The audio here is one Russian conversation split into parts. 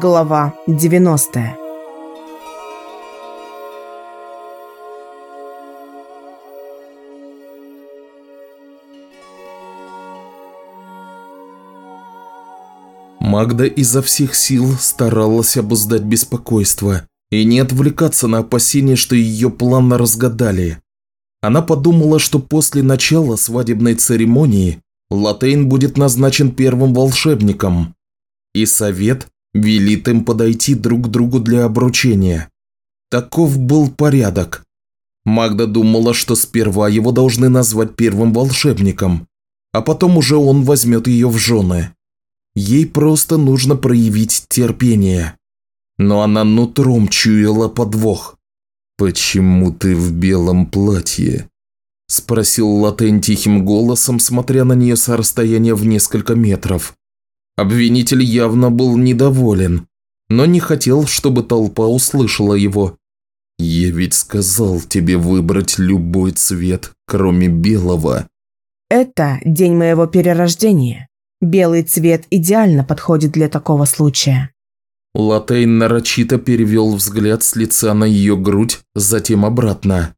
Глава 90 Магда изо всех сил старалась обуздать беспокойство и не отвлекаться на опасения, что ее план разгадали. Она подумала, что после начала свадебной церемонии Латейн будет назначен первым волшебником, и совет велит им подойти друг к другу для обручения. Таков был порядок. Магда думала, что сперва его должны назвать первым волшебником, а потом уже он возьмет ее в жены. Ей просто нужно проявить терпение. Но она нутром чуяла подвох. «Почему ты в белом платье?» – спросил Латен тихим голосом, смотря на нее с расстояния в несколько метров. Обвинитель явно был недоволен, но не хотел, чтобы толпа услышала его. «Я ведь сказал тебе выбрать любой цвет, кроме белого». Это день моего перерождения. Белый цвет идеально подходит для такого случая. Латейн нарочито перевел взгляд с лица на ее грудь, затем обратно.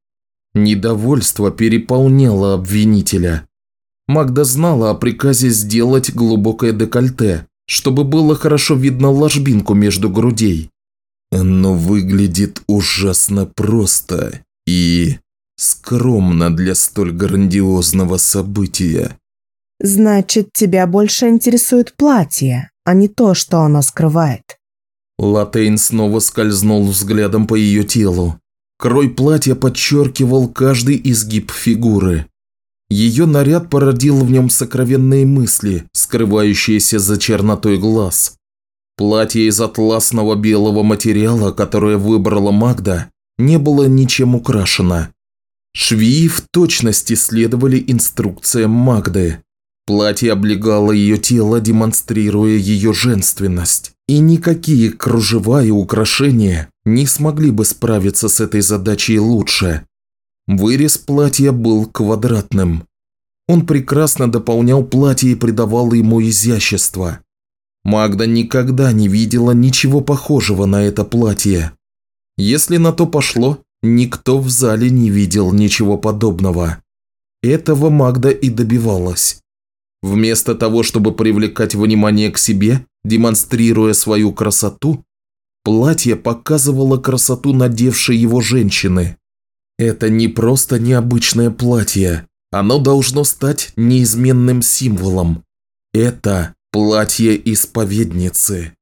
Недовольство переполняло обвинителя. Магда знала о приказе сделать глубокое декольте, чтобы было хорошо видно ложбинку между грудей. Оно выглядит ужасно просто и скромно для столь грандиозного события. Значит, тебя больше интересует платье, а не то, что оно скрывает. Латейн снова скользнул взглядом по ее телу. Крой платья подчеркивал каждый изгиб фигуры. Ее наряд породил в нем сокровенные мысли, скрывающиеся за чернотой глаз. Платье из атласного белого материала, которое выбрала Магда, не было ничем украшено. Швеи в точности следовали инструкциям Магды. Платье облегало ее тело, демонстрируя ее женственность. И никакие кружева и украшения не смогли бы справиться с этой задачей лучше. Вырез платья был квадратным. Он прекрасно дополнял платье и придавал ему изящество. Магда никогда не видела ничего похожего на это платье. Если на то пошло, никто в зале не видел ничего подобного. Этого Магда и добивалась. Вместо того, чтобы привлекать внимание к себе, демонстрируя свою красоту, платье показывало красоту надевшей его женщины. Это не просто необычное платье, оно должно стать неизменным символом. Это платье исповедницы.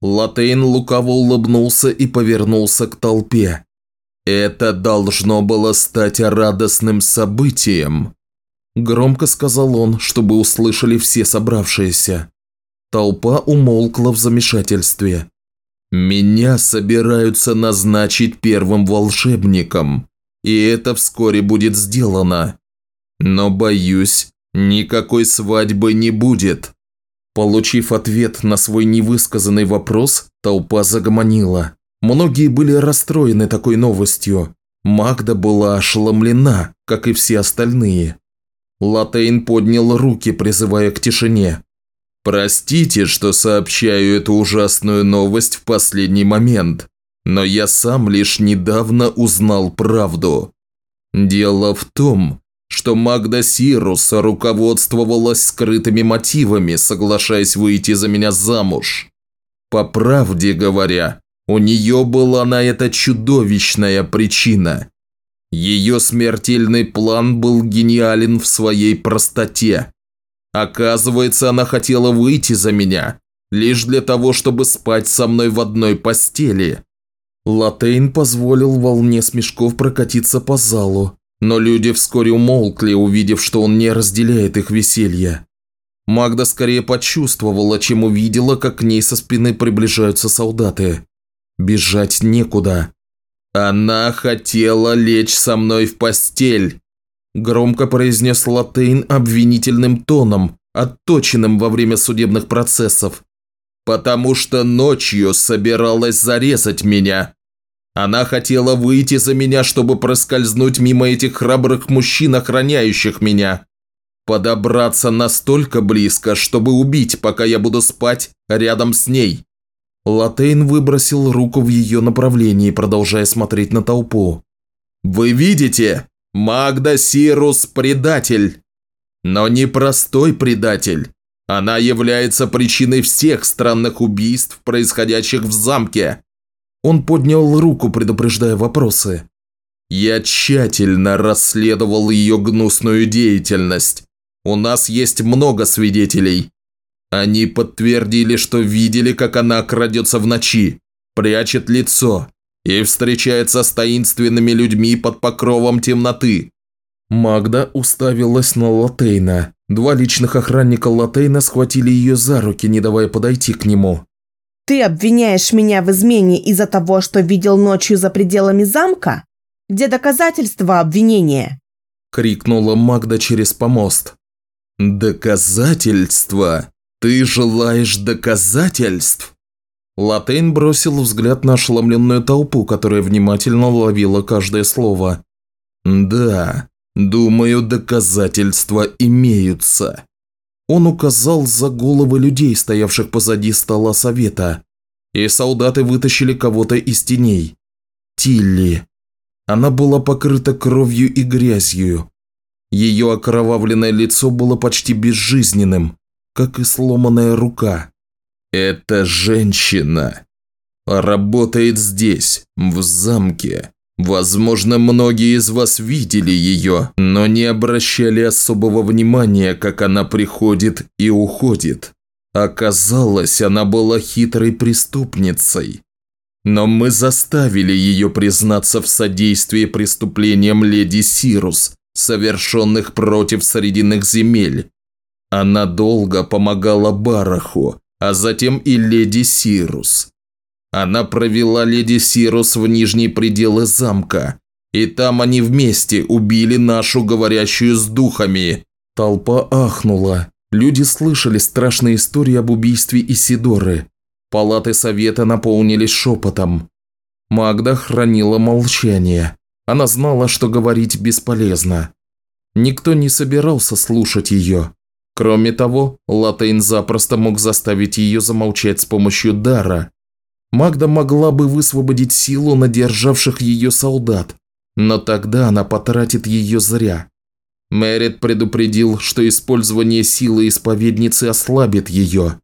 Латейн лукаво улыбнулся и повернулся к толпе. Это должно было стать радостным событием. Громко сказал он, чтобы услышали все собравшиеся. Толпа умолкла в замешательстве. «Меня собираются назначить первым волшебником, и это вскоре будет сделано. Но, боюсь, никакой свадьбы не будет». Получив ответ на свой невысказанный вопрос, толпа загомонила. Многие были расстроены такой новостью. Магда была ошеломлена, как и все остальные. Латейн поднял руки, призывая к тишине. «Простите, что сообщаю эту ужасную новость в последний момент, но я сам лишь недавно узнал правду. Дело в том, что Магда Сирус руководствовалась скрытыми мотивами, соглашаясь выйти за меня замуж. По правде говоря, у нее была на это чудовищная причина. Ее смертельный план был гениален в своей простоте. Оказывается, она хотела выйти за меня, лишь для того, чтобы спать со мной в одной постели. Латейн позволил волне смешков прокатиться по залу, но люди вскоре умолкли, увидев, что он не разделяет их веселье. Магда скорее почувствовала, чем увидела, как к ней со спины приближаются солдаты. Бежать некуда. «Она хотела лечь со мной в постель», – громко произнес Латейн обвинительным тоном, отточенным во время судебных процессов. «Потому что ночью собиралась зарезать меня. Она хотела выйти за меня, чтобы проскользнуть мимо этих храбрых мужчин, охраняющих меня. Подобраться настолько близко, чтобы убить, пока я буду спать рядом с ней. Латейн выбросил руку в ее направлении, продолжая смотреть на толпу. «Вы видите? Магда Сирус – предатель! Но не простой предатель. Она является причиной всех странных убийств, происходящих в замке». Он поднял руку, предупреждая вопросы. «Я тщательно расследовал ее гнусную деятельность. У нас есть много свидетелей. Они подтвердили, что видели, как она крадется в ночи, прячет лицо и встречается с таинственными людьми под покровом темноты. Магда уставилась на Латейна. Два личных охранника Латейна схватили ее за руки, не давая подойти к нему. «Ты обвиняешь меня в измене из-за того, что видел ночью за пределами замка? Где доказательства обвинения?» – крикнула Магда через помост. «Доказательства? Ты желаешь доказательств?» Латейн бросил взгляд на ошеломленную толпу, которая внимательно ловила каждое слово. «Да, думаю, доказательства имеются». Он указал за головы людей, стоявших позади стола совета, и солдаты вытащили кого-то из теней. Тилли. Она была покрыта кровью и грязью. Ее окровавленное лицо было почти безжизненным, как и сломанная рука. «Эта женщина работает здесь, в замке. Возможно, многие из вас видели ее, но не обращали особого внимания, как она приходит и уходит. Оказалось, она была хитрой преступницей. Но мы заставили ее признаться в содействии преступлениям леди Сирус, совершенных против Срединных земель. Она долго помогала Бараху, а затем и леди Сирус. Она провела леди Сирус в нижние пределы замка, и там они вместе убили нашу говорящую с духами. Толпа ахнула. Люди слышали страшные истории об убийстве Исидоры. Палаты совета наполнились шепотом. Магда хранила молчание. Она знала, что говорить бесполезно. Никто не собирался слушать ее. Кроме того, Латейн запросто мог заставить ее замолчать с помощью дара. Магда могла бы высвободить силу на державших ее солдат, но тогда она потратит ее зря. Мэрит предупредил, что использование силы исповедницы ослабит ее,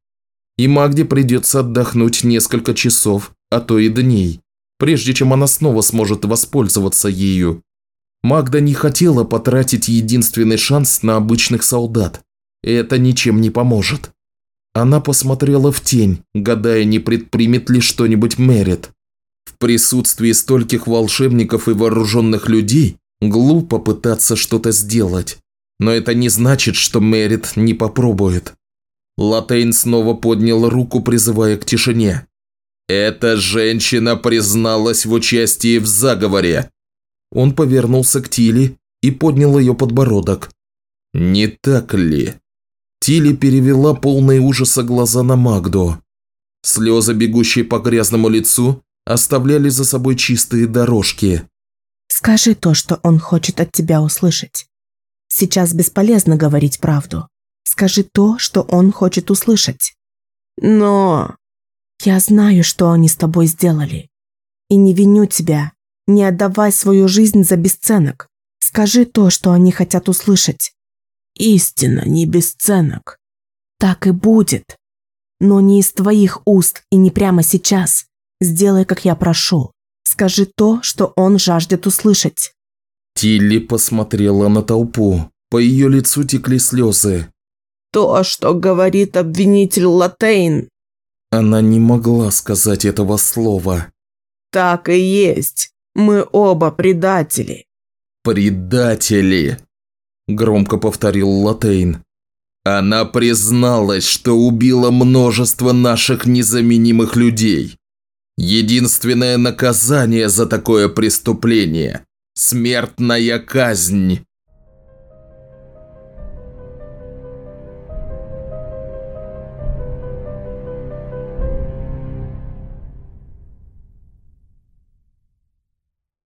и Магде придется отдохнуть несколько часов, а то и дней прежде чем она снова сможет воспользоваться ею. Магда не хотела потратить единственный шанс на обычных солдат. Это ничем не поможет. Она посмотрела в тень, гадая, не предпримет ли что-нибудь Мерит. В присутствии стольких волшебников и вооруженных людей глупо пытаться что-то сделать. Но это не значит, что Мерит не попробует. Латейн снова поднял руку, призывая к тишине. «Эта женщина призналась в участии в заговоре!» Он повернулся к Тиле и поднял ее подбородок. «Не так ли?» Тили перевела полные ужаса глаза на Магду. Слезы, бегущие по грязному лицу, оставляли за собой чистые дорожки. «Скажи то, что он хочет от тебя услышать. Сейчас бесполезно говорить правду. Скажи то, что он хочет услышать». «Но...» Я знаю, что они с тобой сделали. И не виню тебя. Не отдавай свою жизнь за бесценок. Скажи то, что они хотят услышать. Истина не бесценок. Так и будет. Но не из твоих уст и не прямо сейчас. Сделай, как я прошу. Скажи то, что он жаждет услышать. Тилли посмотрела на толпу. По ее лицу текли слезы. То, что говорит обвинитель Латейн, она не могла сказать этого слова. «Так и есть. Мы оба предатели». «Предатели!» – громко повторил Латейн. «Она призналась, что убила множество наших незаменимых людей. Единственное наказание за такое преступление – смертная казнь».